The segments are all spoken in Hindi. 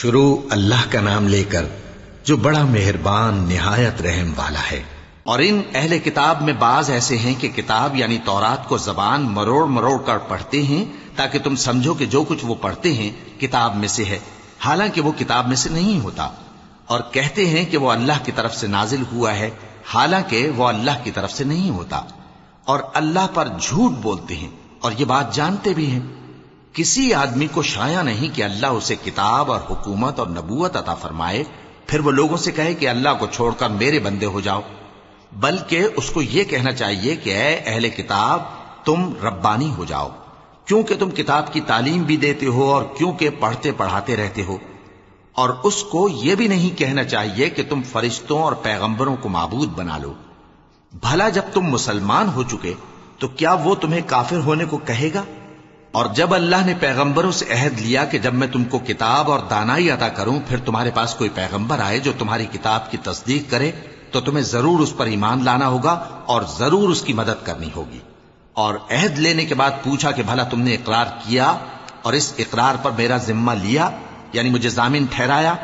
शुरू अल्लाह का नाम लेकर जो बड़ा मेहरबान, निहायत रहम वाला है। और इन अहले किताब में बाज ऐसे हैं कि किताब यानी तौरात को जबान मरोड़ मरोड़ कर पढ़ते हैं, ताकि तुम समझो कि जो कुछ वो पढ़ते हैं, किताब में से है। हालाँकि वो किताब में से नहीं होता। और कहते हैं कि वो अल्लाह की तरफ़ से नाजिल हुआ है, हालाँकि वो अल्लाह की तरफ़ से नहीं होता। और अल्लाह पर झूठ बोलते हैं, और ये बात जानते भी हैं। किसी आदमी को शाया नहीं कि अल्लाह उसे किताब और हुकूमत और नबूत अता फरमाए, फिर वो लोगों से कहे कि अल्लाह को छोड़कर मेरे बंदे हो जाओ। बल्कि उसको यह कहना चाहिए कि ए अहले किताब, तुम रब्बानी हो जाओ। क्योंकि तुम किताब की तालीम भी देते हो और क्योंकि पढ़ते पढ़ाते रहते हो। और उसको यह भी नहीं कहना चाहिए कि तुम फरिश्तों और पैगंबरों को मबूद बना लो। भला जब तुम मुसलमान हो चुके तो क्या वो तुम्हें काफिर होने को कहेगा? और जब अल्लाह ने पैगंबरों से अहद लिया कि जब मैं तुमको किताब और दानाई अदा करूँ, फिर तुम्हारे पास कोई पैगंबर आए जो तुम्हारी किताब की तस्दीक करे तो तुम्हें ज़रूर उस पर ईमान लाना होगा और ज़रूर उसकी मदद करनी होगी। और अहद लेने के बाद पूछा कि भला तुमने इकरार किया और इस इकरार पर मेरा जिम्मा लिया, यानी मुझे जामिन ठहराया?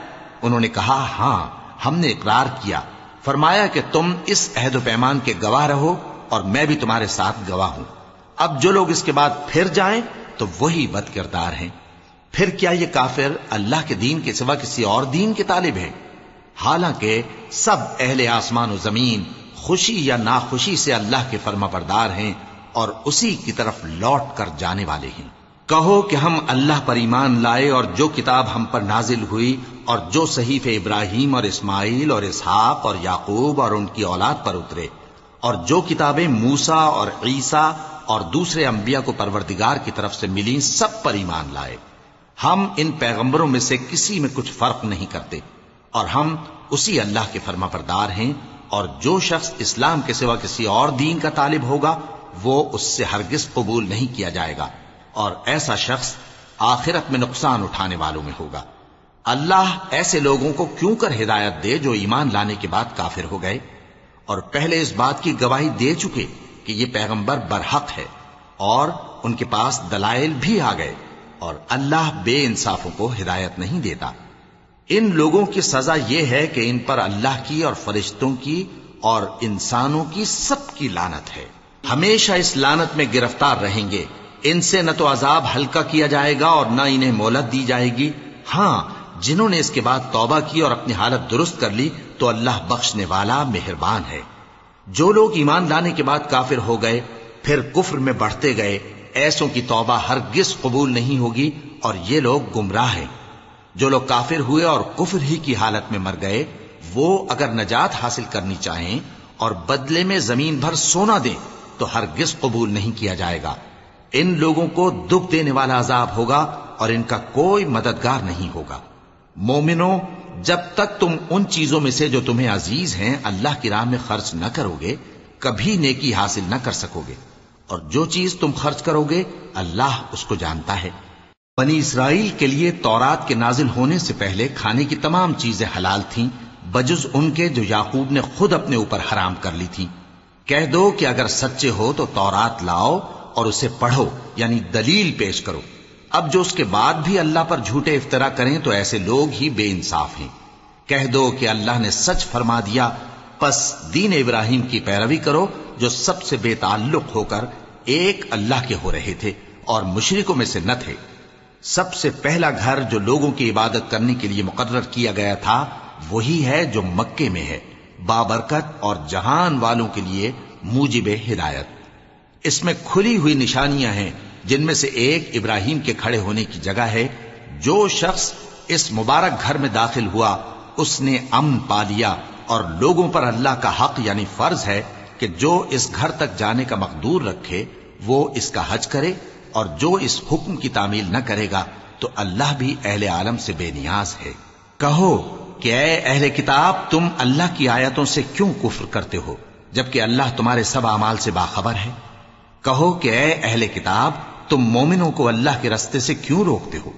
उन्होंने कहा, हाँ, हमने इकरार किया। फरमाया कि तुम इस अहद पैमान के गवाह रहो और मैं भी तुम्हारे साथ गवाह हूँ। अब जो लोग इसके बाद फिर जाएँ तो वही बद किरदार हैं। फिर क्या ये काफिर अल्लाह के दीन के सिवा किसी और दीन के तालिब हैं? हालाँकि सब अहले आसमान और ज़मीन खुशी या नाखुशी से अल्लाह के फर्मा बरदार हैं और उसी की तरफ़ लौट कर जाने वाले हैं। कहो कि हम अल्लाह पर ईमान लाए और जो किताब हम पर नाजिल हुई और जो सहीफ इब्राहिम और इस्माइल और इसहाक और याकूब और उनकी औलाद पर उतरे और जो किताबें मूसा और ईसा और दूसरे अंबिया को परवरदिगार की तरफ़ से मिली सब पर ईमान लाए। हम इन पैगंबरों में से किसी में कुछ फ़र्क नहीं करते और हम उसी अल्लाह के फर्मा बरदार हैं और जो शख्स इस्लाम के सिवा किसी और दीन का तालिब होगा, वो उससे हरगिज कबूल नहीं किया जाएगा और ऐसा शख्स आखिरत में नुकसान उठाने वालों में होगा। अल्लाह ऐसे लोगों को क्यों कर हिदायत दे जो ईमान लाने के बाद काफिर हो गए और पहले इस बात की गवाही दे चुके कि ये पैगंबर बरहक है और उनके पास दलाइल भी आ गए और अल्लाह बे इंसाफों को हिदायत नहीं देता। इन लोगों की सजा यह है कि इन पर अल्लाह की और फरिश्तों की और इंसानों की सबकी लानत है। हमेशा इस लानत में गिरफ़्तार रहेंगे। इनसे न तो अजाब हल्का किया जाएगा और न इन्हें मोहलत दी जाएगी। हाँ, जिन्होंने इसके बाद तौबा की और अपनी हालत दुरुस्त कर ली तो अल्लाह बख्शने वाला मेहरबान है। जो लोग ईमान लाने के बाद काफिर हो गए, फिर कुफ्र में बढ़ते गए। ऐसों की तौबा हर गिस कबूल नहीं होगी और ये लोग गुमराह हैं। जो लोग काफिर हुए और कुफर ही की हालत में मर गए, वो अगर नजात हासिल करनी चाहें और बदले में ज़मीन भर सोना दें तो हर गिस कबूल नहीं किया जाएगा। इन लोगों को दुख देने वाला अजाब होगा और इनका कोई मददगार नहीं होगा। मोमिनो जब तक तुम उन चीज़ों में से जो तुम्हें अज़ीज़ हैं, अल्लाह की राह में खर्च न करोगे, कभी नेकी हासिल न कर सकोगे। और जो चीज़ तुम खर्च करोगे, अल्लाह उसको जानता है। बनी इसराइल के लिए तौरात के नाजिल होने से पहले खाने की तमाम चीज़ें हलाल थीं, बजुज उनके जो याकूब ने खुद अपने ऊपर हराम कर ली थी। कह दो कि अगर सच्चे हो तो तौरात लाओ और उसे पढ़ो, यानी दलील पेश करो। अब जो उसके बाद भी अल्लाह पर झूठे इफ्तरा करें तो ऐसे लोग ही बेइंसाफ हैं। कह दो कि अल्लाह ने सच फरमा दिया बस दीन इब्राहिम की पैरवी करो, जो सबसे बेताल्लुक होकर एक अल्लाह के हो रहे थे, और मुशरिकों में से न थे। सबसे पहला घर जो लोगों की इबादत करने के लिए मुकर्र किया गया था, वही है जो मक्के में है, बाबरकत और जहान वालों के लिए मूजिब हिदायत इसमें खुली हुई निशानियाँ हैं जिनमें से एक इब्राहिम के खड़े होने की जगह है, जो शख्स इस मुबारक घर में दाखिल हुआ, उसने अमन पा लिया और लोगों पर अल्लाह का हक यानी फ़र्ज़ है कि जो इस घर तक जाने का मकदूर रखे, वो इसका हज करे और जो इस हुक्म की तामील न करेगा तो अल्लाह भी अहले आलम से बेनियाज है। कहो कि अहले किताब, तुम अल्लाह की आयतों से क्यों कुफ्र करते हो, जबकि अल्लाह तुम्हारे सब अमाल से बाखबर है? कहो कि अहले किताब तुम मोमिनों को अल्लाह के रस्ते से क्यों रोकते हो?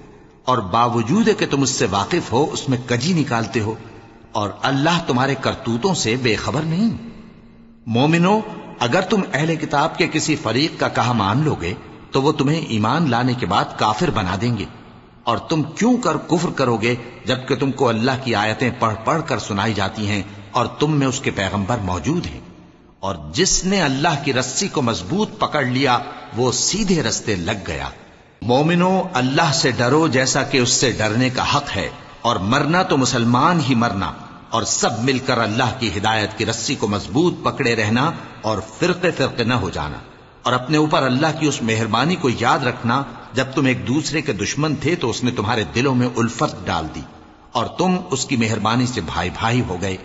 और बावजूद कि तुम उससे वाकिफ हो, उसमें कजी निकालते हो, और अल्लाह तुम्हारे करतूतों से बेखबर नहीं। मोमिनो, अगर तुम अहले किताब के किसी फरीक का कहा मान लोगे तो वो तुम्हें ईमान लाने के बाद काफिर बना देंगे। और तुम क्यों कर कुफ्र करोगे, जबकि तुमको अल्लाह की आयतें पढ़ पढ़ कर सुनाई जाती हैं, और तुम में उसके पैगंबर मौजूद हैं? और जिसने अल्लाह की रस्सी को मज़बूत पकड़ लिया, वो सीधे रस्ते लग गया। मोमिनो, अल्लाह से डरो जैसा कि उससे डरने का हक है, और मरना तो मुसलमान ही मरना, और सब मिलकर अल्लाह की हिदायत की रस्सी को मज़बूत पकड़े रहना और फिरके फिरके न हो जाना, और अपने ऊपर अल्लाह की उस मेहरबानी को याद रखना, जब तुम एक दूसरे के दुश्मन थे तो उसने तुम्हारे दिलों में उल्फत डाल दी, और तुम उसकी मेहरबानी से भाई भाई हो गए।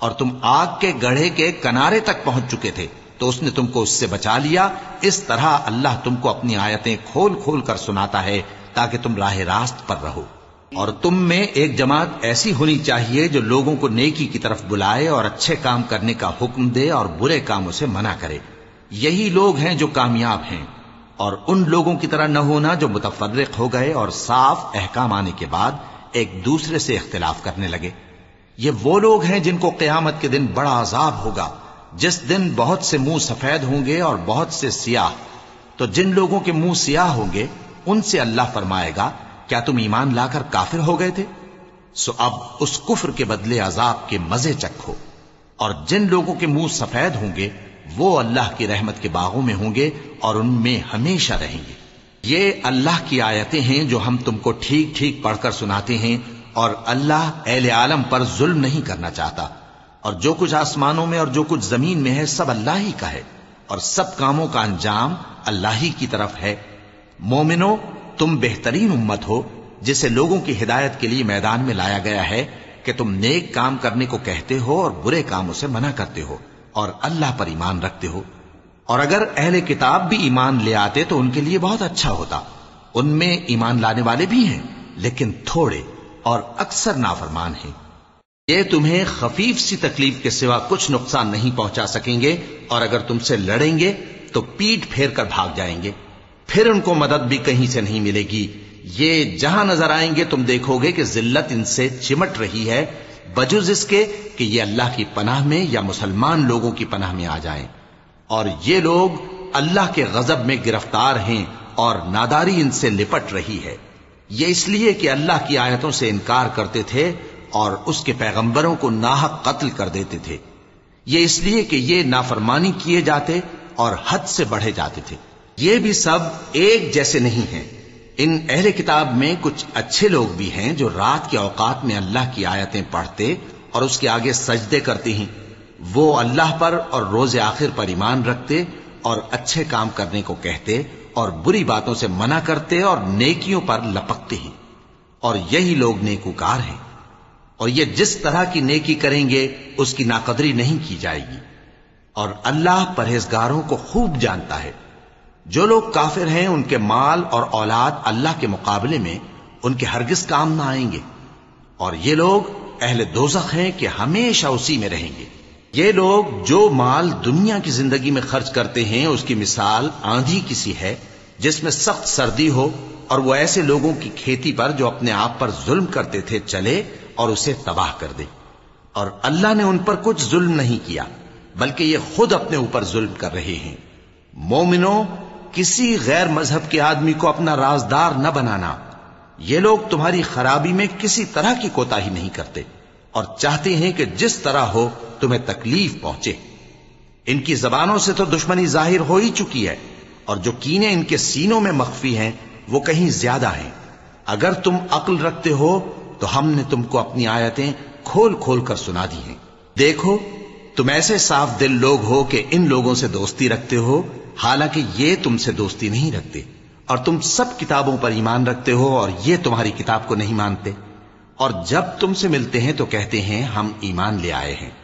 और तुम आग के गढ़े के किनारे तक पहुँच चुके थे तो उसने तुमको उससे बचा लिया। इस तरह अल्लाह तुमको अपनी आयतें खोल खोल कर सुनाता है, ताकि तुम राह रास्त पर रहो। और तुम में एक जमात ऐसी होनी चाहिए जो लोगों को नेकी की तरफ़ बुलाए और अच्छे काम करने का हुक्म दे और बुरे कामों से मना करे। यही लोग हैं जो कामयाब हैं, और उन लोगों की तरह न होना जो मुतफर्रिक हो गए और साफ़ अहकाम आने के बाद एक दूसरे से इख्तिलाफ करने लगे। ये वो लोग हैं जिनको क्यामत के दिन बड़ा अजाब होगा। जिस दिन बहुत से मुँह सफ़ेद होंगे और बहुत से सियाह। तो जिन लोगों के मुँह सियाह होंगे, उनसे अल्लाह फरमाएगा, क्या तुम ईमान लाकर काफिर हो गए थे? सो अब उस कुफर के बदले अजाब के मज़े चखो। और जिन लोगों के मुँह सफ़ेद होंगे, वो अल्लाह की रहमत के बागों में होंगे और उनमें हमेशा रहेंगे। ये अल्लाह की आयतें हैं जो हम तुमको ठीक ठीक पढ़कर सुनाते हैं और अल्लाह एहले आलम पर जुल्म नहीं करना चाहता। और जो कुछ आसमानों में और जो कुछ ज़मीन में है, सब अल्लाह ही का है। और सब कामों का अंजाम अल्लाह ही की तरफ़ है। मोमिनो, तुम बेहतरीन उम्मत हो, जिसे लोगों की हिदायत के लिए मैदान में लाया गया है कि तुम नेक काम करने को कहते हो और बुरे कामों से मना करते हो और अल्लाह पर ईमान रखते हो। और अगर अहले किताब भी ईमान ले आते तो उनके लिए बहुत अच्छा होता। उनमें ईमान लाने वाले भी हैं, लेकिन थोड़े और अक्सर नाफरमान हैं। ये तुम्हें खफीफ सी तकलीफ़ के सिवा कुछ नुकसान नहीं पहुँचा सकेंगे, और अगर तुमसे लड़ेंगे तो पीठ फेर कर भाग जाएँगे। फिर उनको मदद भी कहीं से नहीं मिलेगी। ये जहाँ नज़र आएँगे, तुम देखोगे कि जिल्लत इनसे चिमट रही है, बजुज इसके कि ये अल्लाह की पनाह में या मुसलमान लोगों की पनाह में आ जाएँ। और ये लोग अल्लाह के गजब में गिरफ़्तार हैं और नादारी इनसे लिपट रही है। ये इसलिए कि अल्लाह की आयतों से इनकार करते थे और उसके पैगंबरों को नाहक कत्ल कर देते थे। ये इसलिए कि ये नाफरमानी किए जाते और हद से बढ़े जाते थे। ये भी सब एक जैसे नहीं हैं। इन अहले किताब में कुछ अच्छे लोग भी हैं जो रात के औकात में अल्लाह की आयतें पढ़ते और उसके आगे सजदे करते हैं। वो अल्लाह पर और रोज आखिर पर ईमान रखते और अच्छे काम करने को कहते और बुरी बातों से मना करते और नेकियों पर लपकते हैं। और यही लोग नेकुकार हैं। और ये जिस तरह की नेकी करेंगे, उसकी नाकदरी नहीं की जाएगी। और अल्लाह परहेजगारों को खूब जानता है। जो लोग काफिर हैं, उनके माल और औलाद अल्लाह के मुकाबले में उनके हरगिज काम ना आएँगे। और ये लोग अहले दोजख हैं कि हमेशा उसी में रहेंगे। ये लोग जो माल दुनिया की ज़िंदगी में खर्च करते हैं, उसकी मिसाल आंधी किसी है, जिसमें सख्त सर्दी हो और वो ऐसे लोगों की खेती पर जो अपने आप पर जुल्म करते थे, चले और उसे तबाह कर दे। और अल्लाह ने उन पर कुछ जुल्म नहीं किया, बल्कि ये खुद अपने ऊपर जुल्म कर रहे हैं। मोमिनो, किसी गैर मज़हब के आदमी को अपना राजदार न बनाना। ये लोग तुम्हारी खराबी में किसी तरह की कोताही नहीं करते। और चाहते हैं कि जिस तरह हो, तुम्हें तकलीफ़ पहुँचे। इनकी जबानों से तो दुश्मनी ज़ाहिर हो ही चुकी है, और जो कीने इनके सीनों में मख्फी हैं, वो कहीं ज़्यादा हैं। अगर तुम अक्ल रखते हो तो हमने तुमको अपनी आयतें खोल खोल कर सुना दी हैं। देखो, तुम ऐसे साफ़ दिल लोग हो कि इन लोगों से दोस्ती रखते हो, हालाँकि ये तुमसे दोस्ती नहीं रखते, और तुम सब किताबों पर ईमान रखते हो, और ये तुम्हारी किताब को नहीं मानते। और जब तुमसे मिलते हैं तो कहते हैं, हम ईमान ले आए हैं।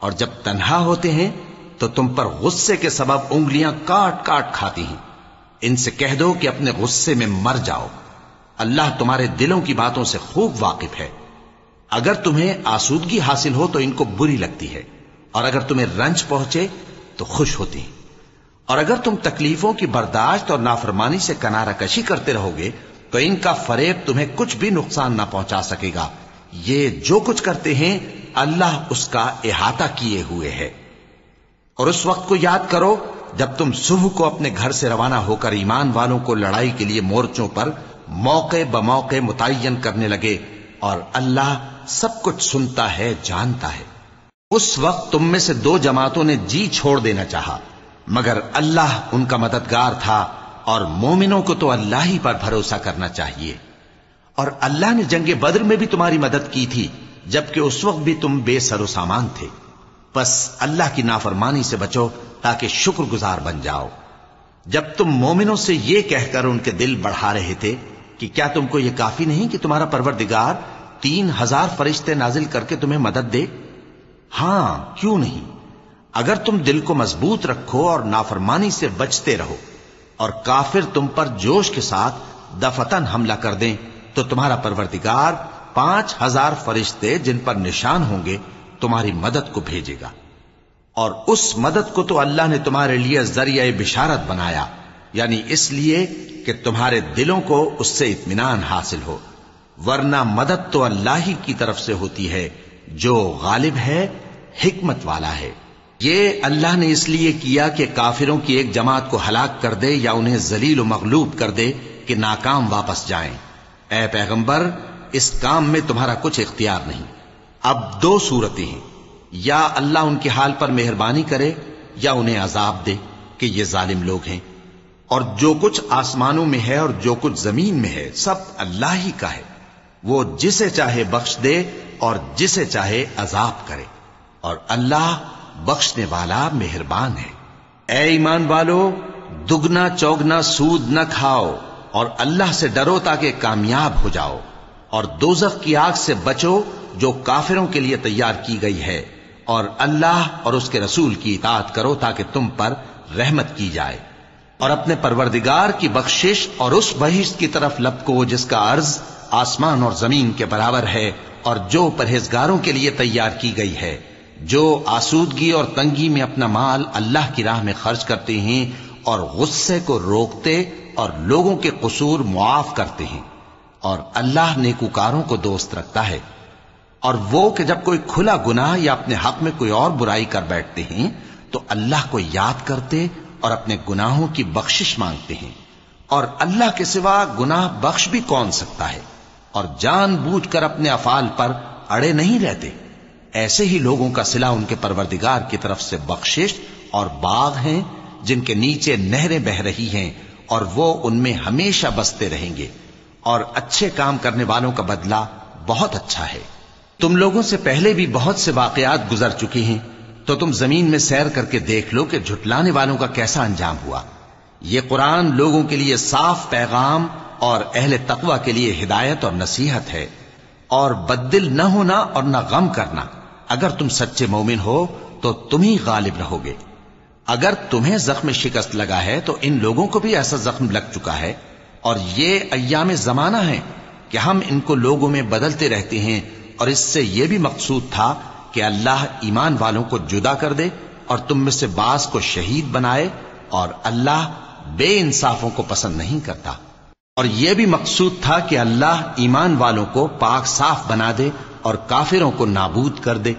और जब तन्हा होते हैं तो तुम पर गुस्से के सबब उंगलियाँ काट काट खाती हैं। इनसे कह दो कि अपने गुस्से में मर जाओ। अल्लाह तुम्हारे दिलों की बातों से खूब वाकिफ है। अगर तुम्हें आसूदगी हासिल हो तो इनको बुरी लगती है। और अगर तुम्हें रंज पहुँचे तो खुश होती और अगर तुम तकलीफों की बर्दाश्त और नाफरमानी से कनारा कशी करते रहोगे तो इनका फरेब तुम्हें कुछ भी नुकसान ना पहुँचा सकेगा। ये जो कुछ करते हैं, अल्लाह उसका इहाता किए हुए है। और उस वक्त को याद करो, जब तुम सुबह को अपने घर से रवाना होकर ईमान वालों को लड़ाई के लिए मोर्चों पर मौके ब मौके मुतयन करने लगे और अल्लाह सब कुछ सुनता है, जानता है। उस वक्त तुम में से दो जमातों ने जी छोड़ देना चाहा, मगर अल्लाह उनका मददगार था। और मोमिनों को तो अल्लाह ही पर भरोसा करना चाहिए। और अल्लाह ने जंगे बद्र में भी तुम्हारी मदद की थी, जबकि उस वक्त भी तुम बेसरो सामान थे। बस अल्लाह की नाफरमानी से बचो, ताकि शुक्रगुजार बन जाओ। जब तुम मोमिनों से यह कहकर उनके दिल बढ़ा रहे थे कि क्या तुमको यह काफ़ी नहीं कि तुम्हारा परवरदिगार तीन हज़ार फरिश्ते नाजिल करके तुम्हें मदद दे? हाँ, क्यों नहीं? अगर तुम दिल को मज़बूत रखो और नाफरमानी से बचते रहो और काफिर तुम पर जोश के साथ दफतन हमला कर दें तो तुम्हारा परवरदिगार पाँच हज़ार फरिश्ते जिन पर निशान होंगे, तुम्हारी मदद को भेजेगा। और उस मदद को तो अल्लाह ने तुम्हारे लिए ज़रिया बिशारत बनाया, यानी इसलिए कि तुम्हारे दिलों को उससे इतमान हासिल हो। वरना मदद तो अल्लाह ही की तरफ़ से होती है, जो गालिब है, हिकमत वाला है। ये अल्लाह ने इसलिए किया कि काफिरों की एक जमात को हलाक कर दे या उन्हें जलील मखलूब कर दे कि नाकाम वापस जाएँ। ए पैगंबर, इस काम में तुम्हारा कुछ इख्तियार नहीं। अब दो सूरतें हैं। या अल्लाह उनके हाल पर मेहरबानी करे या उन्हें अजाब दे कि ये जालिम लोग हैं। और जो कुछ आसमानों में है और जो कुछ ज़मीन में है, सब अल्लाह ही का है। वो जिसे चाहे बख्श दे और जिसे चाहे अजाब करे। और अल्लाह बख्शने वाला मेहरबान है। ए ईमान वालो, दुगना, चौगना, सूद न खाओ और अल्लाह से डरो ताकि कामयाब हो जाओ और दोजख की आग से बचो जो काफिरों के लिए तैयार की गई है और अल्लाह और उसके रसूल की इतात करो ताकि तुम पर रहमत की जाए और अपने परवरदिगार की बख्शिश और उस बहिश्त की तरफ़ लपको जिसका अर्ज़ आसमान और ज़मीन के बराबर है और जो परहेजगारों के लिए तैयार की गई है। जो आसूदगी और तंगी में अपना माल अल्लाह की राह में खर्च करते हैं और गुस्से को रोकते और लोगों के कसूर मुआफ करते हैं और अल्लाह नेकुकारों को दोस्त रखता है। और वो कि जब कोई खुला गुनाह या अपने हक में कोई और बुराई कर बैठते हैं तो अल्लाह को याद करते और अपने गुनाहों की बख्शिश मांगते हैं। और अल्लाह के सिवा गुनाह बख्श भी कौन सकता है? और जानबूझकर अपने अफाल पर अड़े नहीं रहते। ऐसे ही लोगों का सिला उनके परवरदिगार की तरफ़ से बख्शिश और बाग हैं, जिनके नीचे नहरें बह रही हैं और वो उनमें हमेशा बसते रहेंगे। और अच्छे काम करने वालों का बदला बहुत अच्छा है। तुम लोगों से पहले भी बहुत से वाकयात गुजर चुके हैं तो तुम ज़मीन में सैर करके देख लो कि झुटलाने वालों का कैसा अंजाम हुआ। ये कुरान लोगों के लिए साफ़ पैगाम और अहले तकवा के लिए हिदायत और नसीहत है। और बददिल न होना और न गम करना। अगर तुम सच्चे मोमिन हो तो तुम ही गालिब रहोगे। अगर तुम्हें जख्म शिकस्त लगा है तो इन लोगों को भी ऐसा जख्म लग चुका है। और ये अयाम जमाना है कि हम इनको लोगों में बदलते रहते हैं, और इससे यह भी मकसूद था कि अल्लाह ईमान वालों को जुदा कर दे, और तुम में से बास को शहीद बनाए, और अल्लाह बे इंसाफों को पसंद नहीं करता। और यह भी मकसूद था कि अल्लाह ईमान वालों को पाक साफ़ बना दे और काफिरों को नाबूद कर दे।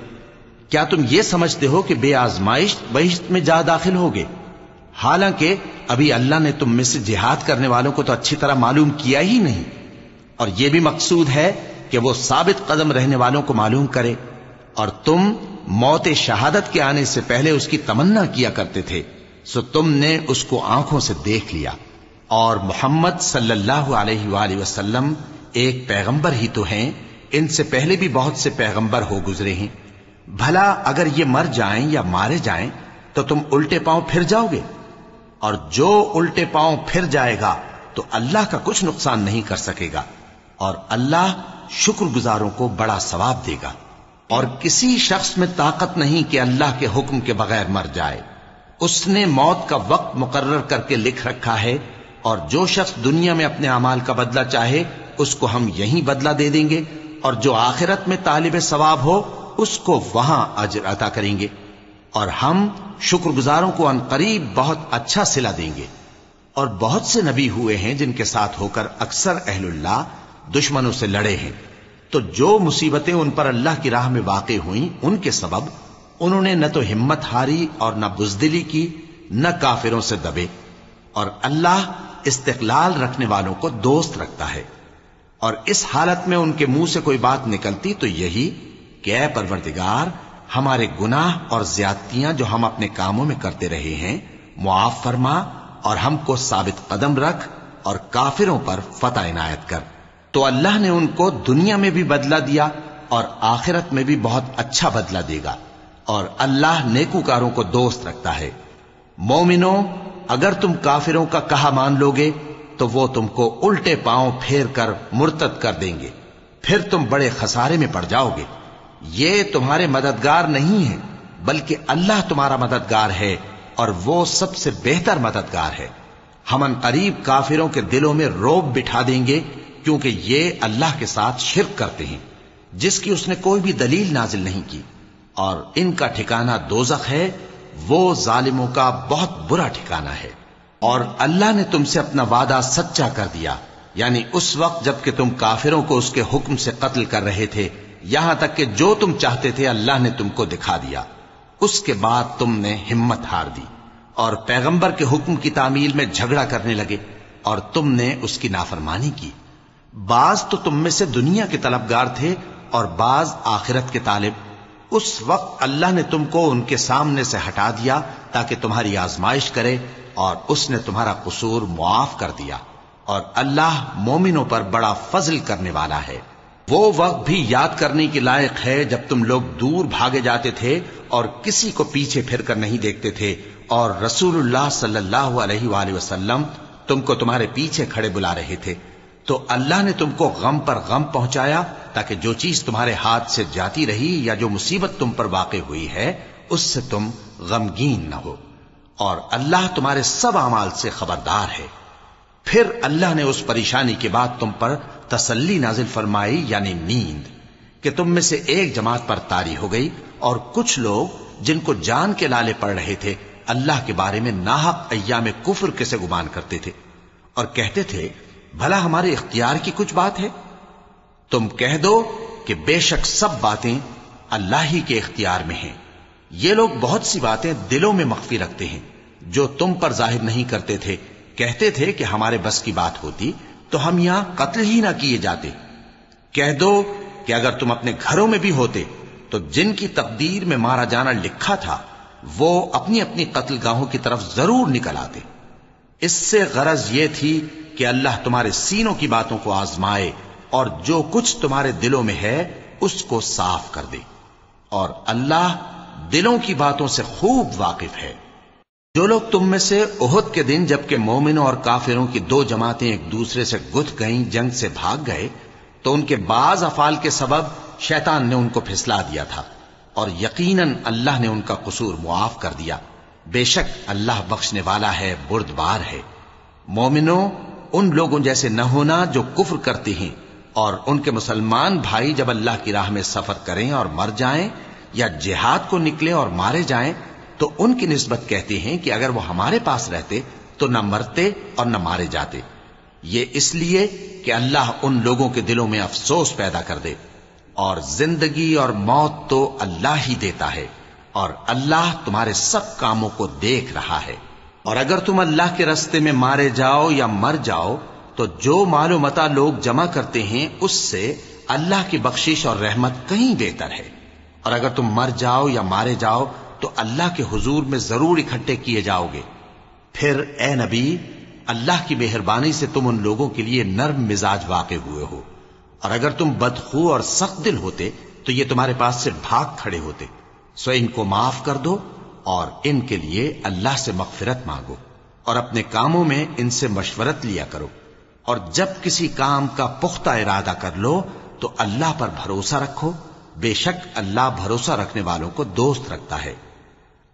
क्या तुम ये समझते हो कि बे आजमाइश बहिश्त में जा दाखिल होगे हालाँकि, अभी अल्लाह ने तुम में से जिहाद करने वालों को तो अच्छी तरह मालूम किया ही नहीं। और यह भी मकसूद है कि वो साबित कदम रहने वालों को मालूम करे। और तुम मौत शहादत के आने से पहले उसकी तमन्ना किया करते थे, सो तुमने उसको आँखों से देख लिया। और मोहम्मद सल्लल्लाहु अलैहि वसल्लम एक पैगंबर ही तो हैं इनसे पहले भी बहुत से पैगंबर हो गुजरे हैं। भला अगर ये मर जाएँ या मारे जाएँ तो तुम उल्टे पाँव फिर जाओगे। और जो उल्टे पाँव फिर जाएगा तो अल्लाह का कुछ नुकसान नहीं कर सकेगा। और अल्लाह शुक्रगुजारों को बड़ा सवाब देगा। और किसी शख्स में ताकत नहीं कि अल्लाह के हुक्म के बगैर मर जाए। उसने मौत का वक्त मुकर्र करके लिख रखा है, और जो शख्स दुनिया में अपने अमाल का बदला चाहे, उसको हम यही बदला दे देंगे। और जो आखिरत में तालिब सवाब हो, उसको वहाँ अजर अदा करेंगे। और हम शुक्रगुजारों को अनकरीब बहुत अच्छा सिला देंगे। और बहुत से नबी हुए हैं जिनके साथ होकर अक्सर अहलुल्लाह दुश्मनों से लड़े हैं। तो जो मुसीबतें उन पर अल्लाह की राह में वाक़ हुई, उनके सबब उन्होंने न तो हिम्मत हारी और न बुजदिली की, न काफिरों से दबे। और अल्लाह इस्तेकलाल रखने वालों को दोस्त रखता है। और इस हालत में उनके मुँह से कोई बात निकलती तो यही कि, ऐ परवरदिगार, हमारे गुनाह और ज्यादतियाँ जो हम अपने कामों में करते रहे हैं, मुआफ फरमा और हमको साबित कदम रख और काफिरों पर फतह इनायत कर। तो अल्लाह ने उनको दुनिया में भी बदला दिया और आखिरत में भी बहुत अच्छा बदला देगा और अल्लाह नेकूकारों को दोस्त रखता है। मोमिनो, अगर तुम काफिरों का कहा मान लोगे तो वो तुमको उल्टे पाँव फेर कर मुर्तद कर देंगे। फिर तुम बड़े खसारे में पड़ जाओगे। ये तुम्हारे मददगार नहीं है, बल्कि अल्लाह तुम्हारा मददगार है और वो सबसे बेहतर मददगार है। हम अन करीब काफिरों के दिलों में रोब बिठा देंगे, क्योंकि ये अल्लाह के साथ शिरक करते हैं, जिसकी उसने कोई भी दलील नाजिल नहीं की। और इनका ठिकाना दोजख है, वो जालिमों का बहुत बुरा ठिकाना है। और अल्लाह ने तुमसे अपना वादा सच्चा कर दिया। यानी उस वक्त जबकि तुम काफिरों को उसके हुक्म से कत्ल कर रहे थे, यहाँ तक कि जो तुम चाहते थे अल्लाह ने तुमको दिखा दिया। उसके बाद तुमने हिम्मत हार दी और पैगंबर के हुक्म की तामील में झगड़ा करने लगे और तुमने उसकी नाफरमानी की। बाज तो तुम में से दुनिया के तलबगार थे और बाज आखिरत के तालिब। उस वक्त अल्लाह ने तुमको उनके सामने से हटा दिया ताकि तुम्हारी आजमाइश करे और उसने तुम्हारा कसूर मुआफ कर दिया और अल्लाह मोमिनों पर बड़ा फजल करने वाला है। वो वक्त भी याद करने के लायक है जब तुम लोग दूर भागे जाते थे और किसी को पीछे फिरकर नहीं देखते थे और रसूलुल्लाह सल्लल्लाहु अलैहि वसल्लम तुमको तुम्हारे पीछे खड़े बुला रहे थे। तो अल्लाह ने तुमको गम पर गम पहुँचाया ताकि जो चीज़ तुम्हारे हाथ से जाती रही या जो मुसीबत तुम पर वाकई हुई है, उससे तुम गमगीन न हो। और अल्लाह तुम्हारे सब अमाल से खबरदार है। फिर अल्लाह ने उस परेशानी के बाद तुम पर तसल्ली नाजिल फरमाई, यानी नींद, कि तुम में से एक जमात पर तारी हो गई और कुछ लोग जिनको जान के लाले पड़ रहे थे, अल्लाह के बारे में नाहक अय्या में कुफर के से गुमान करते थे और कहते थे, भला हमारे इख्तियार की कुछ बात है? तुम कह दो कि बेशक सब बातें अल्लाह ही के इख्तियार में हैं। ये लोग बहुत सी बातें दिलों में मख्फी रखते हैं। जो तुम पर ज़ाहिर नहीं करते थे, कहते थे कि हमारे बस की बात होती तो हम यहाँ कत्ल ही ना किए जाते। कह दो कि अगर तुम अपने घरों में भी होते तो जिनकी तकदीर में मारा जाना लिखा था, वो अपनी अपनी कत्लगाहों की तरफ़ ज़रूर निकल आते। इससे गरज यह थी कि अल्लाह तुम्हारे सीनों की बातों को आजमाए और जो कुछ तुम्हारे दिलों में है, उसको साफ़ कर दे। और अल्लाह दिलों की बातों से खूब वाकिफ है। जो लोग तुम में से ओहद के दिन जबकि मोमिनों और काफिरों की दो जमातें एक दूसरे से गुथ गईं, जंग से भाग गए तो उनके बाज अफाल के सबब शैतान ने उनको फिसला दिया था और यकीनन अल्लाह ने उनका कसूर मुआफ कर दिया। बेशक अल्लाह बख्शने वाला है, बुर्दबार है। मोमिनो उन लोगों जैसे न होना जो कुफ्र करते हैं और उनके मुसलमान भाई जब अल्लाह की राह में सफ़र करें और मर जाएँ या जिहाद को निकले और मारे जाएँ तो उनकी निस्बत कहते हैं कि अगर वो हमारे पास रहते तो न मरते और न मारे जाते। ये इसलिए कि अल्लाह उन लोगों के दिलों में अफसोस पैदा कर दे, और ज़िंदगी और मौत तो अल्लाह ही देता है, और अल्लाह तुम्हारे सब कामों को देख रहा है। और अगर तुम अल्लाह के रस्ते में मारे जाओ या मर जाओ तो जो मालो मता लोग जमा करते हैं, उससे अल्लाह की बख्शिश और रहमत कहीं बेहतर है। और अगर तुम मर जाओ या मारे जाओ तो अल्लाह के हुजूर में ज़रूर इकट्ठे किए जाओगे। फिर, ए नबी, अल्लाह की मेहरबानी से तुम उन लोगों के लिए नर्म मिजाज वाक़ हुए हो। और अगर तुम बदखू और सख्त दिल होते तो ये तुम्हारे पास से भाग खड़े होते। सो इनको माफ़ कर दो और इनके लिए अल्लाह से मगफिरत मांगो और अपने कामों में इनसे मशवरत लिया करो। और जब किसी काम का पुख्ता इरादा कर लो तो अल्लाह पर भरोसा रखो। बेशक अल्लाह भरोसा रखने वालों को दोस्त रखता है।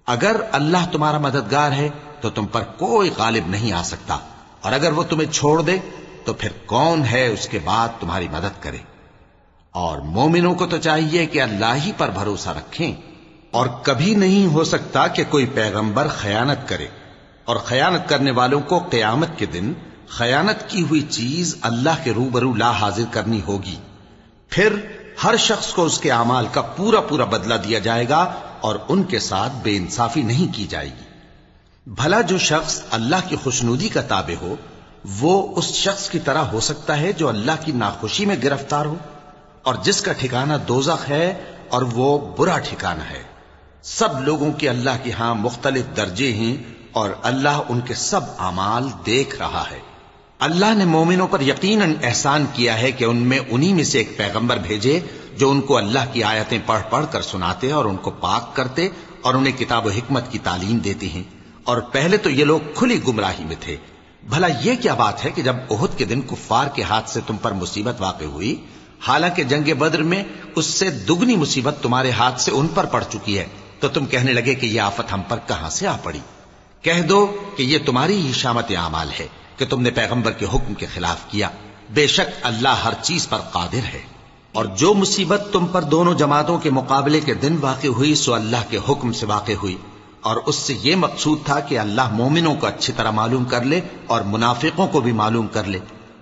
अगर अल्लाह तुम्हारा मददगार है तो तुम पर कोई गालिब नहीं आ सकता। और अगर वो तुम्हें छोड़ दे तो फिर कौन है उसके बाद तुम्हारी मदद करे? और मोमिनों को तो चाहिए कि अल्लाह ही पर भरोसा रखें। और कभी नहीं हो सकता कि कोई पैगंबर खयानत करे। और खयानत करने वालों को कयामत के दिन खयानत की हुई चीज़ अल्लाह के रूबरू ला हाजिर करनी होगी। फिर हर शख्स को उसके अमाल का पूरा पूरा बदला दिया जाएगा और उनके साथ बेइंसाफी नहीं की जाएगी। भला जो शख्स अल्लाह की खुशनुदी का ताबे हो, वो उस शख्स की तरह हो सकता है जो अल्लाह की नाखुशी में गिरफ़्तार हो, और जिसका ठिकाना दोजख है और वो बुरा ठिकाना है। सब लोगों के अल्लाह के यहाँ मुख्तलिफ़ दर्जे हैं और अल्लाह उनके सब अमाल देख रहा है। अल्लाह ने मोमिनों पर यकीनन एहसान किया है कि उनमें उन्हीं में से एक पैगंबर भेजे जो उनको अल्लाह की आयतें पढ़ पढ़ कर सुनाते और उनको पाक करते और उन्हें किताब हिकमत की तालीम देते हैं। और पहले तो ये लोग खुली गुमराही में थे। भला ये क्या बात है कि जब ओहद के दिन कुफ्फार के हाथ से तुम पर मुसीबत वाक़ हुई, हालाँकि जंग बद्र में उससे दुगनी मुसीबत तुम्हारे हाथ से उन पर पड़ चुकी है तो तुम कहने लगे कि यह आफत हम पर कहाँ से आ पड़ी? कह दो कि यह तुम्हारी ही शामत आमाल है कि तुमने पैगंबर के हुक्म के खिलाफ किया। बेशक अल्लाह हर चीज़ पर कादिर है। और जो मुसीबत तुम पर दोनों जमातों के मुकाबले के दिन वाक़ हुई, सो अल्लाह के हुक्म से वाक़ हुई। और उससे यह मकसूद था कि अल्लाह मोमिनों को अच्छी तरह मालूम कर ले और मुनाफिकों को भी मालूम कर ले।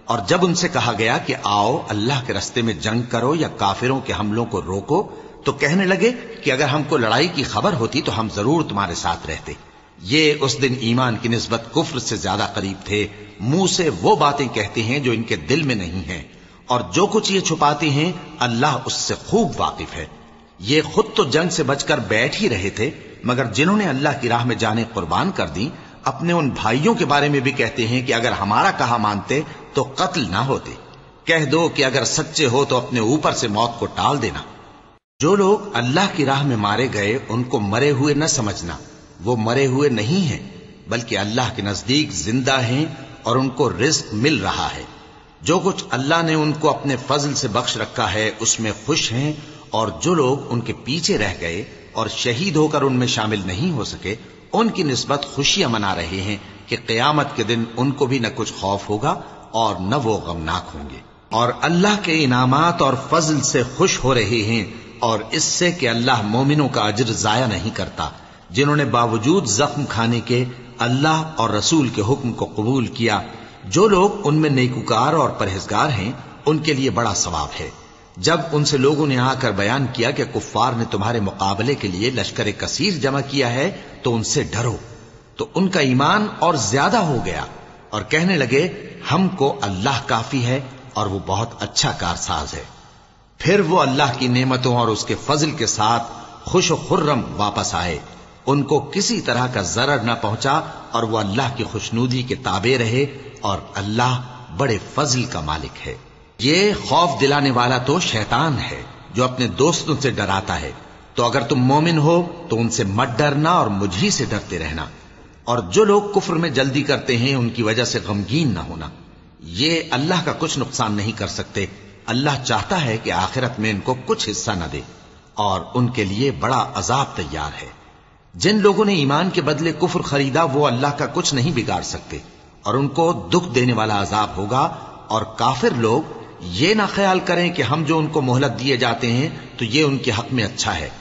और जब उनसे कहा गया कि आओ, अल्लाह के रस्ते में जंग करो या काफिरों के हमलों को रोको तो कहने लगे कि अगर हमको लड़ाई की खबर होती तो हम ज़रूर तुम्हारे साथ रहते। ये उस दिन ईमान की नस्बत कुफ्र से ज़्यादा करीब थे। मुँह से वो बातें कहते हैं जो इनके दिल में नहीं है। और जो कुछ ये छुपाते हैं, अल्लाह उससे खूब वाकिफ है। ये खुद तो जंग से बचकर बैठ ही रहे थे, मगर जिन्होंने अल्लाह की राह में जाने कुर्बान कर दी, अपने उन भाइयों के बारे में भी कहते हैं कि अगर हमारा कहा मानते तो कत्ल ना होते। कह दो कि अगर सच्चे हो तो अपने ऊपर से मौत को टाल देना। जो लोग अल्लाह की राह में मारे गए, उनको मरे हुए न समझना। वो मरे हुए नहीं हैं, बल्कि अल्लाह के नज़दीक ज़िंदा हैं और उनको रिस्क मिल रहा है। जो कुछ अल्लाह ने उनको अपने फजल से बख्श रखा है, उसमें खुश हैं और जो लोग उनके पीछे रह गए और शहीद होकर उनमें शामिल नहीं हो सके, उनकी नस्बत खुशियाँ मना रहे हैं कि कयामत के दिन उनको भी न कुछ खौफ होगा और न वो गमनाक होंगे। और अल्लाह के इनामात और फजल से खुश हो रहे हैं और इससे कि अल्लाह मोमिनों का अजर जाया नहीं करता, जिन्होंने बावजूद जख्म खाने के अल्लाह और रसूल के हुक्म को कबूल किया जो लोग उनमें नेकुकार और परहेजगार हैं, उनके लिए बड़ा सवाब है। जब उनसे लोगों ने आकर बयान किया कि कुफ्फार ने तुम्हारे मुकाबले के लिए लश्कर कसीर जमा किया है तो उनसे डरो। तो उनका ईमान और ज़्यादा हो गया और कहने लगे, हमको अल्लाह काफ़ी है और वो बहुत अच्छा कारसाज है। फिर वो अल्लाह की नेमतों और उसके फजल के साथ खुश खुर्रम वापस आए। उनको किसी तरह का जरर न पहुँचा और वो अल्लाह की खुशनूदी के ताबे रहे और अल्लाह बड़े फजल का मालिक है। ये खौफ दिलाने वाला तो शैतान है, जो अपने दोस्तों से डराता है। तो अगर तुम मोमिन हो तो उनसे मत डरना और मुझी से डरते रहना। और जो लोग कुफर में जल्दी करते हैं, उनकी वजह से गमगीन ना होना। ये अल्लाह का कुछ नुकसान नहीं कर सकते। अल्लाह चाहता है कि आखिरत में इनको कुछ हिस्सा न दे और उनके लिए बड़ा अजाब तैयार है। जिन लोगों ने ईमान के बदले कुफर खरीदा, वो अल्लाह का कुछ नहीं बिगाड़ सकते। और उनको दुख देने वाला अजाब होगा। और काफिर लोग ये ना ख्याल करें कि हम जो उनको मोहलत दिए जाते हैं तो ये उनके हक में अच्छा है।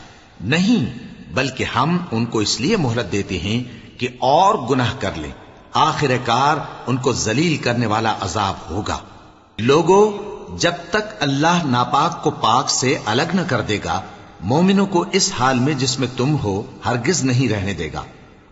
नहीं, बल्कि हम उनको इसलिए मोहलत देते हैं कि और गुनाह कर लें। आखिरकार उनको जलील करने वाला अजाब होगा। लोगों, जब तक अल्लाह नापाक को पाक से अलग न कर देगा, मोमिनों को इस हाल में जिसमें तुम हो, हरगिज नहीं रहने देगा।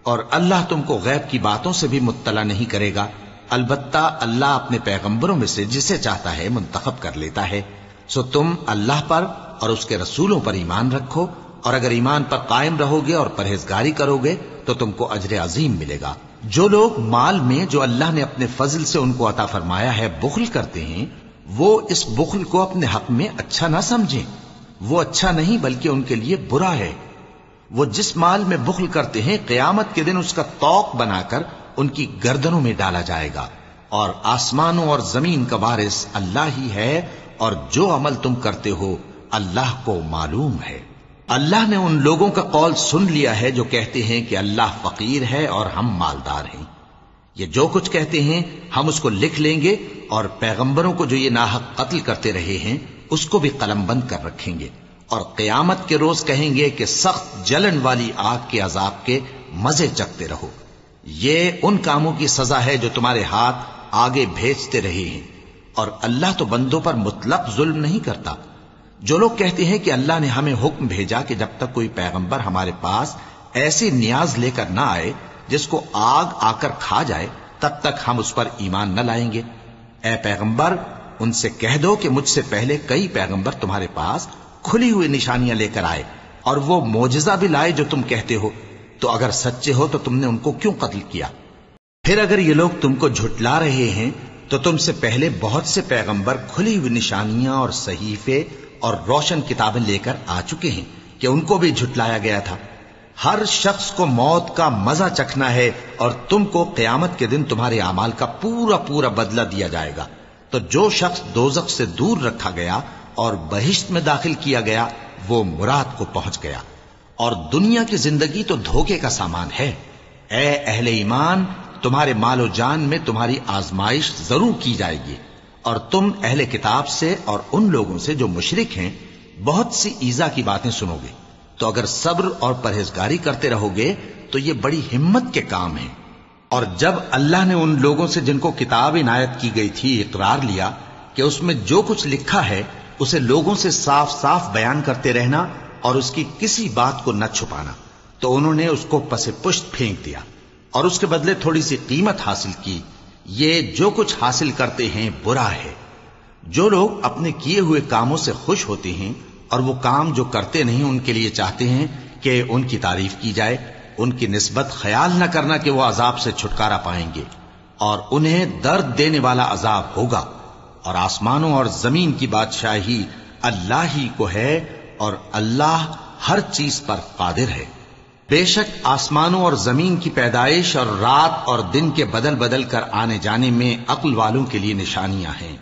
और अल्लाह तुमको गैब की बातों से भी मुत्तला नहीं करेगा। अलबत्ता अल्लाह अपने पैगंबरों में से जिसे चाहता है मुंतखब कर लेता है। सो तुम अल्लाह पर और उसके रसूलों पर ईमान रखो और अगर ईमान पर कायम रहोगे और परहेजगारी करोगे तो तुमको अजर अजीम मिलेगा। जो लोग माल में जो अल्लाह ने अपने फजल से उनको अता फरमाया है, बुखल करते हैं, वो इस बुखल को अपने हक में अच्छा ना समझें। वो अच्छा नहीं, बल्कि उनके लिए बुरा है। वो जिस माल में बुखल करते हैं, कयामत के दिन उसका तोक बनाकर उनकी गर्दनों में डाला जाएगा। और आसमानों और ज़मीन का वारिस अल्लाह ही है, और जो अमल तुम करते हो, अल्लाह को मालूम है। अल्लाह ने उन लोगों का कौल सुन लिया है, जो कहते हैं कि अल्लाह फकीर है और हम मालदार हैं। ये जो कुछ कहते हैं, हम उसको लिख लेंगे, और पैगंबरों को जो ये नाहक कत्ल करते रहे हैं, उसको भी कलमबंद कर रखेंगे। और कयामत के रोज कहेंगे कि सख्त जलन वाली आग के अजाब के मज़े चकते रहो। ये उन कामों की सजा है जो तुम्हारे हाथ आगे भेजते रहे हैं। और अल्लाह तो बंदों पर मुतलक जुल्म नहीं करता। जो लोग कहते हैं कि अल्लाह ने हमें हुक्म भेजा कि जब तक कोई पैगंबर हमारे पास ऐसी न्याज लेकर ना आए, जिसको आग आकर खा जाए, तब तक हम उस पर ईमान न लाएँगे। ए पैगंबर, उनसे कह दो कि मुझसे पहले कई पैगंबर तुम्हारे पास खुली हुई निशानियाँ लेकर आए और वो मोजा भी लाए जो तुम कहते हो। तो अगर सच्चे हो तो तुमने उनको क्यों कत्ल किया? फिर अगर ये लोग तुमको झुटला रहे हैं तो तुमसे पहले बहुत से पैगंबर खुली हुई निशानियाँ और सहीफे और रोशन किताबें लेकर आ चुके हैं कि उनको भी झुटलाया गया था। हर शख्स को मौत का मज़ा चखना है और तुमको कयामत के दिन तुम्हारे अमाल का पूरा पूरा बदला दिया जाएगा। तो जो शख्स दोजख से दूर रखा गया और बहिश्त में दाखिल किया गया, वो मुराद को पहुँच गया। और दुनिया की ज़िंदगी तो धोखे का सामान है। अहले ईमान, तुम्हारे मालो जान में तुम्हारी आजमाइश ज़रूर की जाएगी। और तुम अहले किताब से और उन लोगों से जो मुशरिक हैं, बहुत सी ईजा की बातें सुनोगे। तो अगर सब्र और परहेजगारी करते रहोगे तो ये बड़ी हिम्मत के काम है। और जब अल्लाह ने उन लोगों से जिनको किताब इनायत की गई थी, इकरार लिया, कि उसमें जो कुछ लिखा है उसे लोगों से साफ़ साफ़ बयान करते रहना और उसकी किसी बात को न छुपाना। तो उन्होंने उसको पसे पुष्ट फेंक दिया और उसके बदले थोड़ी सी कीमत हासिल की। ये जो कुछ हासिल करते हैं, बुरा है। जो लोग अपने किए हुए कामों से खुश होते हैं और वो काम जो करते नहीं, उनके लिए चाहते हैं कि उनकी तारीफ़ की जाए, उनकी निस्बत ख्याल न करना कि वो अजाब से छुटकारा पाएँगे और उन्हें दर्द देने वाला अजाब होगा। और आसमानों और ज़मीन की बादशाही अल्लाह ही को है और अल्लाह हर चीज़ पर कादिर है। बेशक आसमानों और ज़मीन की पैदाइश और रात और दिन के बदल बदल कर आने जाने में अक्ल वालों के लिए निशानियाँ हैं,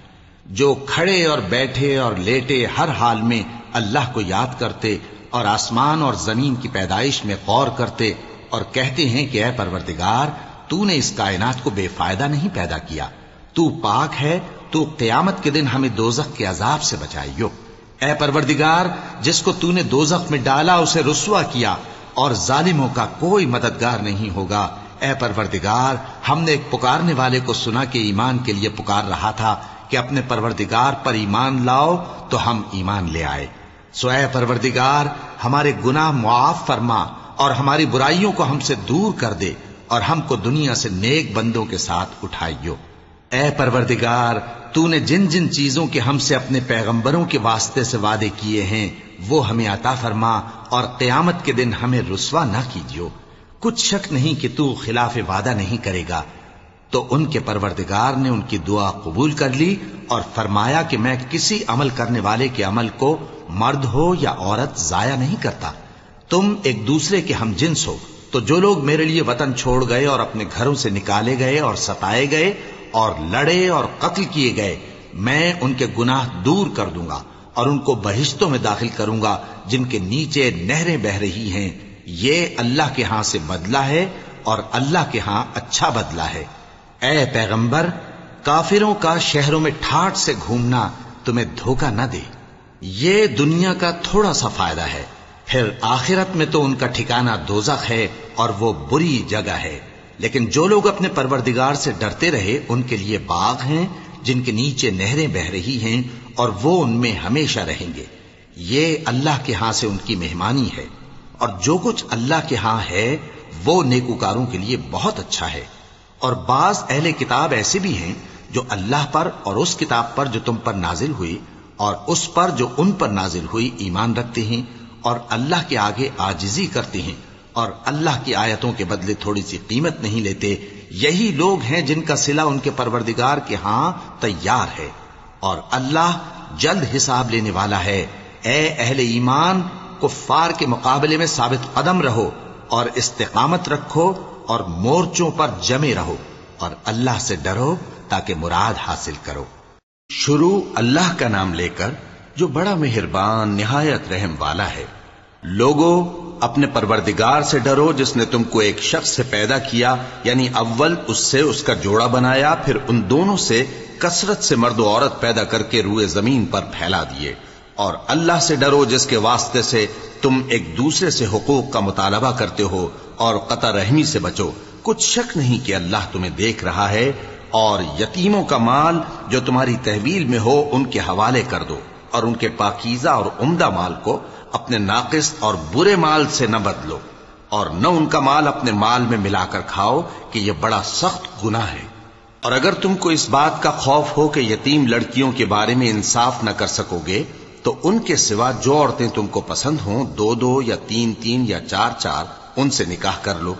जो खड़े और बैठे और लेटे हर हाल में अल्लाह को याद करते और आसमान और ज़मीन की पैदाइश में गौर करते और कहते हैं कि अः परवरदिगार, तूने इस कायनात को बेफायदा नहीं पैदा किया। तू पाक है तू क्यामत के दिन हमें दोजख के अजाब से बचाइयो। ए परवरदिगार, जिसको तूने दोजख में डाला, उसे रुसवा किया, और जालिमों का कोई मददगार नहीं होगा। ए परवरदिगार, हमने एक पुकारने वाले को सुना कि ईमान के लिए पुकार रहा था कि अपने परवरदिगार पर ईमान लाओ तो हम ईमान ले आए। सो ए परवरदिगार, हमारे गुनाह मुआफ फरमा, और हमारी बुराइयों को हमसे दूर कर दे, और हमको दुनिया से नेक बंदों के साथ उठाइयो। ए परवरदिगार, तूने जिन जिन चीज़ों के हमसे अपने पैगंबरों के वास्ते से वादे किए हैं, वो हमें अता फरमा और कयामत के दिन हमें रुसवा न कीजियो। कुछ शक नहीं कि तू खिलाफ वादा नहीं करेगा। तो उनके परवरदिगार ने उनकी दुआ कबूल कर ली और फरमाया कि मैं किसी अमल करने वाले के अमल को मर्द हो या औरत जाया नहीं करता। तुम एक दूसरे के हम जिन्स हो। तो जो लोग मेरे लिए वतन छोड़ गए और अपने घरों से निकाले गए और सताए गए और लड़े और कत्ल किए गए, मैं उनके गुनाह दूर कर दूँगा और उनको बहिश्तों में दाखिल करूँगा, जिनके नीचे नहरें बह रही हैं। ये अल्लाह के यहाँ से बदला है और अल्लाह के यहाँ अच्छा बदला है। ए पैगंबर, काफिरों का शहरों में ठाठ से घूमना तुम्हें धोखा न दे। ये दुनिया का थोड़ा सा फ़ायदा है। फिर आखिरत में तो उनका ठिकाना दोजख है और वो बुरी जगह है। लेकिन जो लोग अपने परवरदिगार से डरते रहे, उनके लिए बाग हैं, जिनके नीचे नहरें बह रही हैं, और वो उनमें हमेशा रहेंगे। ये अल्लाह के यहाँ से उनकी मेहमानी है, और जो कुछ अल्लाह के यहाँ है, वो नेकुकारों के लिए बहुत अच्छा है। और बाज अहले किताब ऐसे भी हैं, जो अल्लाह पर और उस किताब पर जो तुम पर नाजिल हुई, और उस पर जो उन पर नाजिल हुई ईमान रखते हैं, और अल्लाह के आगे आजिजी करते हैं। और अल्लाह की आयतों के बदले थोड़ी सी कीमत नहीं लेते, यही लोग हैं जिनका सिला उनके परवरदिगार के हाँ तैयार है। और अल्लाह जल्द हिसाब लेने वाला है। ए अहले ईमान, कुफ्फार के मुकाबले में साबित कदम रहो और इस्तेकामत रखो और मोर्चों पर जमे रहो और अल्लाह से डरो ताकि मुराद हासिल करो। शुरू अल्लाह का नाम लेकर, जो बड़ा मेहरबान, निहायत रहम वाला है। लोगो, अपने परवरदिगार से डरो जिसने तुमको एक शख्स से पैदा किया, यानी अव्वल उससे उसका जोड़ा बनाया, फिर उन दोनों से कसरत से मर्द औरत पैदा करके रुए ज़मीन पर फैला दिए। और अल्लाह से डरो जिसके वास्ते से तुम एक दूसरे से हकूक का मुतालबा करते हो, और कतर रहमी से बचो। कुछ शक नहीं कि अल्लाह तुम्हें देख रहा है, और यतीमों का माल जो तुम्हारी तहवील में हो, उनके हवाले कर दो, और उनके पाकिजा और उम्दा माल को अपने नाकिस और बुरे माल से न बदलो और न उनका माल अपने माल में मिलाकर खाओ कि यह बड़ा सख्त गुना है। और अगर तुमको इस बात का खौफ हो कि यतीम लड़कियों के बारे में इंसाफ न कर सकोगे तो उनके सिवा जो औरतें तुमको पसंद हों, दो दो या तीन तीन या चार चार, उनसे निकाह कर लो।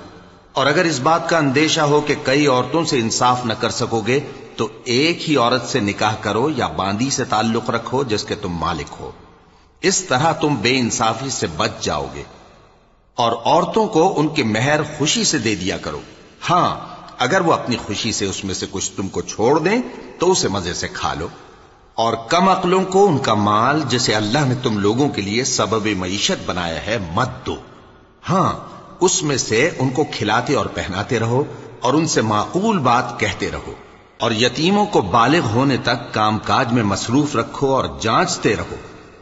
और अगर इस बात का अंदेशा हो कि कई औरतों से इंसाफ न कर सकोगे तो एक ही औरत से निकाह करो या बांदी से ताल्लुक रखो जिसके तुम मालिक हो। इस तरह तुम बेइंसाफी से बच जाओगे और औरतों को उनके मेहर खुशी से दे दिया करो। हाँ, अगर वो अपनी खुशी से उसमें से कुछ तुमको छोड़ दें तो उसे मज़े से खा लो। और कम अकलों को उनका माल, जिसे अल्लाह ने तुम लोगों के लिए सबब मीशत बनाया है, मत दो। हाँ, उसमें से उनको खिलाते और पहनाते रहो, और उनसे माकूल बात कहते रहो। और यतीमों को बालिग होने तक कामकाज में मसरूफ रखो और जांचते रहो।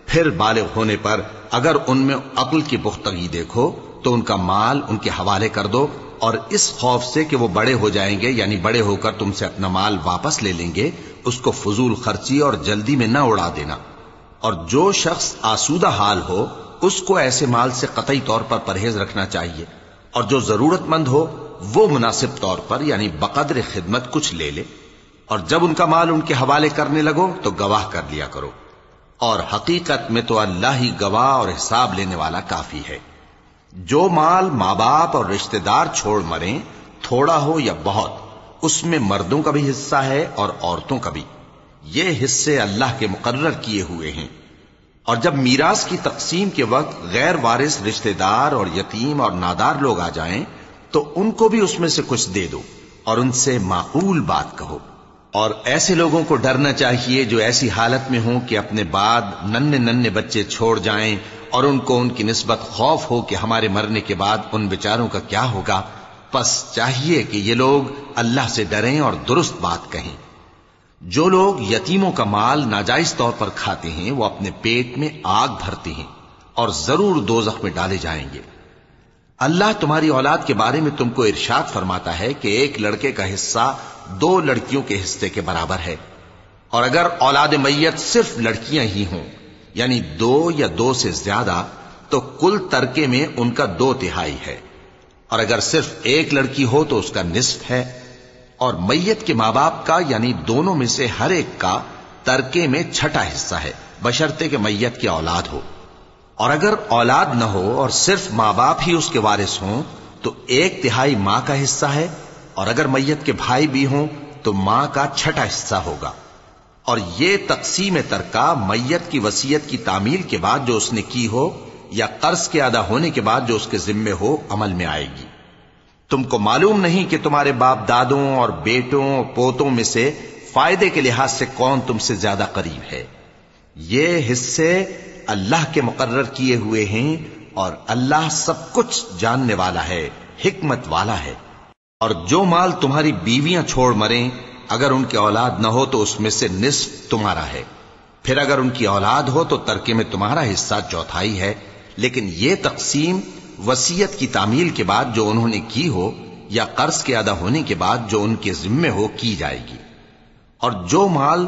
फिर बालिग होने पर अगर उनमें अक्ल की पुख्तगी देखो तो उनका माल उनके हवाले कर दो और इस खौफ से कि वो बड़े हो जाएँगे, यानी बड़े होकर तुमसे अपना माल वापस ले लेंगे, उसको फजूल खर्ची और जल्दी में न उड़ा देना। और जो शख्स आसूदा हाल हो, उसको ऐसे माल से कतई तौर पर परहेज रखना चाहिए। और जो जरूरतमंद हो, वो मुनासिब तौर पर, यानी बकद्र खिदमत कुछ ले ले। और जब उनका माल उनके हवाले करने लगो तो गवाह कर लिया करो। और हकीकत में तो अल्लाह ही गवाह और हिसाब लेने वाला काफ़ी है। जो माल माँ बाप और रिश्तेदार छोड़ मरे थोड़ा हो या बहुत उसमें मर्दों का भी हिस्सा है और औरतों का भी। ये हिस्से अल्लाह के मुकर्र किए हुए हैं। और जब मीरास की तकसीम के वक्त गैर वारिस रिश्तेदार और यतीम और नादार लोग आ जाएँ, तो उनको भी उसमें से कुछ दे दो और उनसे माकूल बात कहो। और ऐसे लोगों को डरना चाहिए जो ऐसी हालत में हो कि अपने बाद नन्ने नन्हे बच्चे छोड़ जाएँ और उनको उनकी निस्बत खौफ हो कि हमारे मरने के बाद उन बेचारों का क्या होगा। बस चाहिए कि ये लोग अल्लाह से डरें और दुरुस्त बात कहें। जो लोग यतीमों का माल नाजायज तौर पर खाते हैं, वो अपने पेट में आग भरते हैं और ज़रूर दो में डाले जाएँगे। अल्लाह तुम्हारी औलाद के बारे में तुमको इरशाद फरमाता है कि एक लड़के का हिस्सा दो लड़कियों के हिस्से के बराबर है। और अगर औलाद मैयत सिर्फ़ लड़कियाँ ही हों, यानी दो या दो से ज़्यादा तो कुल तरके में उनका दो तिहाई है। और अगर सिर्फ़ एक लड़की हो तो उसका निस्फ है। और मैयत के माँ बाप का, यानी दोनों में से हर एक का, तरके में छठा हिस्सा है, बशर्ते के मैयत की औलाद हो। और अगर औलाद न हो, और सिर्फ़ माँ बाप ही उसके वारिस हों तो एक तिहाई माँ का हिस्सा है और अगर मैयत के भाई भी हों तो माँ का छठा हिस्सा होगा। और ये तकसीम तरका मैयत की वसीयत की तामील के बाद जो उसने की हो, या कर्ज के अदा होने के बाद जो उसके जिम्मे हो, अमल में आएगी। तुमको मालूम नहीं कि तुम्हारे बाप दादों और बेटों और पोतों में से फ़ायदे के लिहाज से कौन तुमसे ज़्यादा करीब है। ये हिस्से अल्लाह के मुकर्र किए हुए हैं और अल्लाह सब कुछ जानने वाला है, हिकमत वाला है। और जो माल तुम्हारी बीवियाँ छोड़ मरें, अगर उनकी औलाद न हो तो उसमें से निस्फ तुम्हारा है। फिर अगर उनकी औलाद हो तो तरके में तुम्हारा हिस्सा चौथाई है। लेकिन यह तकसीम वसीयत की तामील के बाद जो उन्होंने की हो, या कर्ज के अदा होने के बाद जो उनके जिम्मे हो, की जाएगी। और जो माल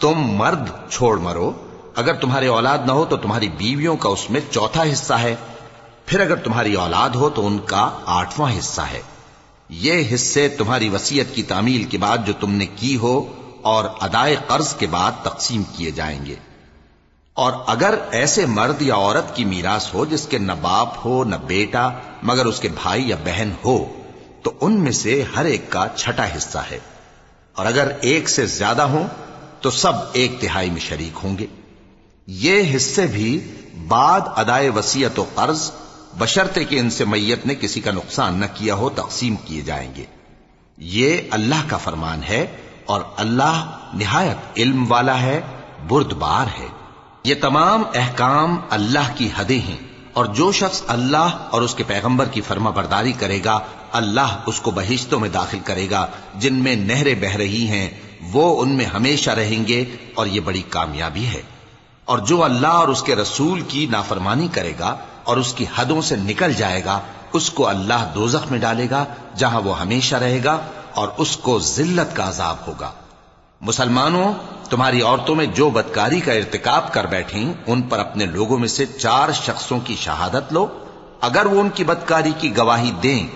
तुम मर्द छोड़ मरो, अगर तुम्हारी औलाद ना हो तो तुम्हारी बीवियों का उसमें चौथा हिस्सा है। फिर अगर तुम्हारी औलाद हो तो उनका आठवां हिस्सा है। ये हिस्से तुम्हारी वसीयत की तामील के बाद जो तुमने की हो और अदाए कर्ज के बाद तकसीम किए जाएँगे। और अगर ऐसे मर्द या औरत की मीरास हो जिसके न बाप हो, न बेटा, मगर उसके भाई या बहन हो तो उनमें से हर एक का छठा हिस्सा है। और अगर एक से ज़्यादा हो तो सब एक तिहाई में शरीक होंगे। ये हिस्से भी बाद अदाए वसीयत कर्ज बशर्ते कि इनसे मैयत ने किसी का नुकसान न किया हो, तकसीम किए जाएँगे। ये अल्लाह का फरमान है और अल्लाह निहायत इल्म वाला है, बुरदबार है। ये तमाम अहकाम अल्लाह की हदें हैं और जो शख्स अल्लाह और उसके पैगंबर की फर्मा बरदारी करेगा, अल्लाह उसको बहिश्तों में दाखिल करेगा। जिनमें नहरें बह रही हैं, वो उनमें हमेशा रहेंगे और ये बड़ी कामयाबी है। और जो अल्लाह और उसके रसूल की नाफरमानी करेगा और उसकी हदों से निकल जाएगा, उसको अल्लाह दोजख में डालेगा, जहाँ वो हमेशा रहेगा और उसको जिल्लत का अजाब होगा। मुसलमानों, तुम्हारी औरतों में जो बदकारी का इर्तिकाब कर बैठी, उन पर अपने लोगों में से चार शख्सों की शहादत लो। अगर वो उनकी बदकारी की गवाही दें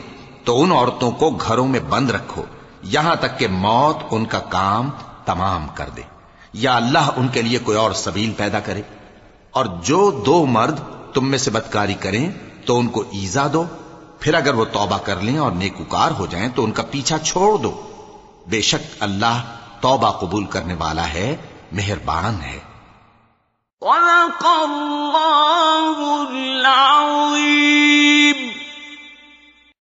तो उन औरतों को घरों में बंद रखो। यहाँ तक कि मौत उनका काम तमाम कर दे। या अल्लाह उनके लिए कोई और सबील पैदा करे। और जो दो मर्द तुम में से बदकारी करें तो उनको ईजा दो। फिर अगर वो तौबा कर लें और नेकुकार हो जाएँ तो उनका पीछा छोड़ दो। बेशक अल्लाह तौबा कबूल करने वाला है, मेहरबान है।